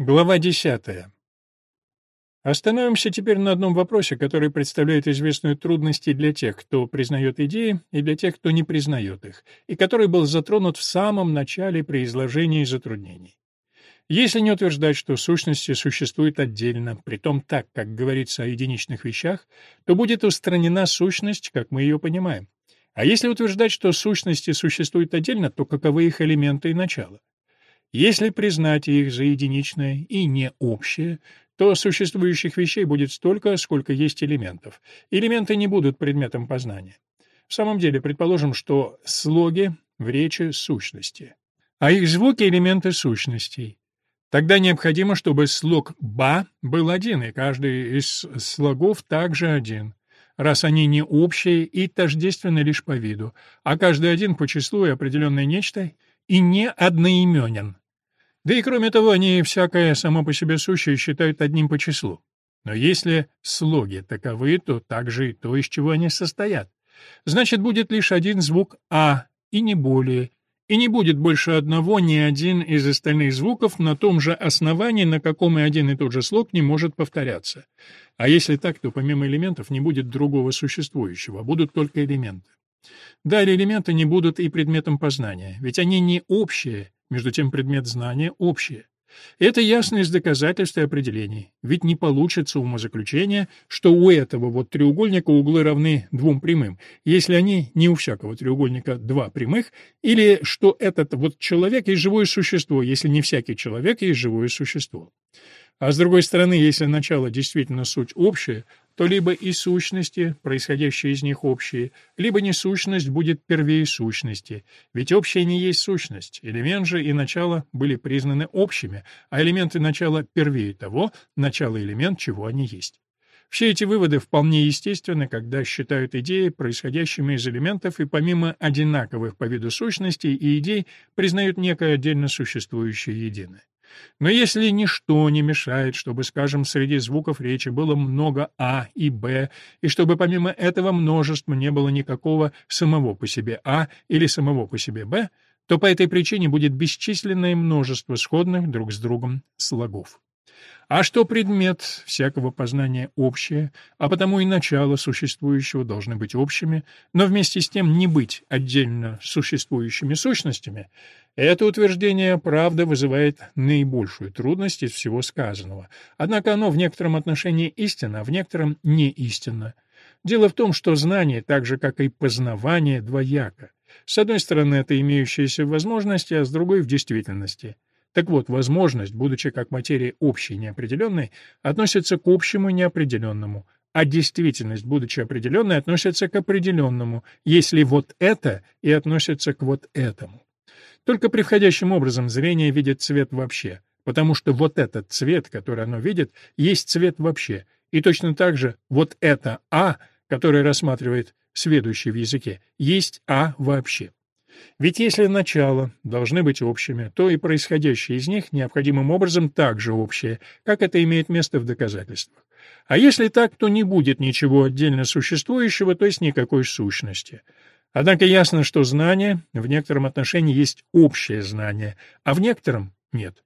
Глава 10. Остановимся теперь на одном вопросе, который представляет известную трудность и для тех, кто признает идеи, и для тех, кто не признает их, и который был затронут в самом начале при изложении затруднений. Если не утверждать, что сущности существуют отдельно, притом так, как говорится о единичных вещах, то будет устранена сущность, как мы ее понимаем. А если утверждать, что сущности существуют отдельно, то каковы их элементы и начало? Если признать их за единичное и не общее, то существующих вещей будет столько, сколько есть элементов. Элементы не будут предметом познания. В самом деле, предположим, что слоги в речи — сущности, а их звуки — элементы сущностей. Тогда необходимо, чтобы слог «ба» был один, и каждый из слогов также один, раз они не общие и тождественны лишь по виду, а каждый один по числу и определенное нечто и не одноименен. Да и кроме того, они всякое само по себе сущее считают одним по числу. Но если слоги таковы, то также и то, из чего они состоят. Значит, будет лишь один звук «а», и не более, и не будет больше одного ни один из остальных звуков на том же основании, на каком и один и тот же слог не может повторяться. А если так, то помимо элементов не будет другого существующего, будут только элементы. Далее элементы не будут и предметом познания, ведь они не общие, между тем предмет знания общее. Это ясно из доказательств и определений, ведь не получится умозаключение, что у этого вот треугольника углы равны двум прямым, если они не у всякого треугольника два прямых, или что этот вот человек есть живое существо, если не всякий человек есть живое существо. А с другой стороны, если начало действительно суть общая, то либо и сущности, происходящие из них общие, либо несущность будет первее сущности, ведь общее не есть сущность, элемент же и начало были признаны общими, а элементы начала первее того, начало элемент, чего они есть. Все эти выводы вполне естественны, когда считают идеи происходящими из элементов и помимо одинаковых по виду сущностей и идей признают некое отдельно существующее единое. Но если ничто не мешает, чтобы, скажем, среди звуков речи было много «а» и «б», и чтобы помимо этого множества не было никакого самого по себе «а» или самого по себе «б», то по этой причине будет бесчисленное множество сходных друг с другом слогов. А что предмет всякого познания общее, а потому и начало существующего должны быть общими, но вместе с тем не быть отдельно существующими сущностями, это утверждение, правда, вызывает наибольшую трудность из всего сказанного. Однако оно в некотором отношении истинно, а в некотором не истинно. Дело в том, что знание, так же как и познавание, двояко. С одной стороны, это имеющиеся возможности, а с другой — в действительности. Так вот, возможность, будучи как материя общей и неопределенной, относится к общему и неопределенному, а действительность, будучи определенной, относится к определенному, если вот это и относится к вот этому. Только превходящим образом зрение видит цвет вообще, потому что вот этот цвет, который оно видит, есть цвет вообще, и точно так же вот это «а», которое рассматривает сведущий в языке, есть «а» вообще. Ведь если начала должны быть общими, то и происходящее из них необходимым образом также общее, как это имеет место в доказательствах. А если так, то не будет ничего отдельно существующего, то есть никакой сущности. Однако ясно, что знание в некотором отношении есть общее знание, а в некотором — нет.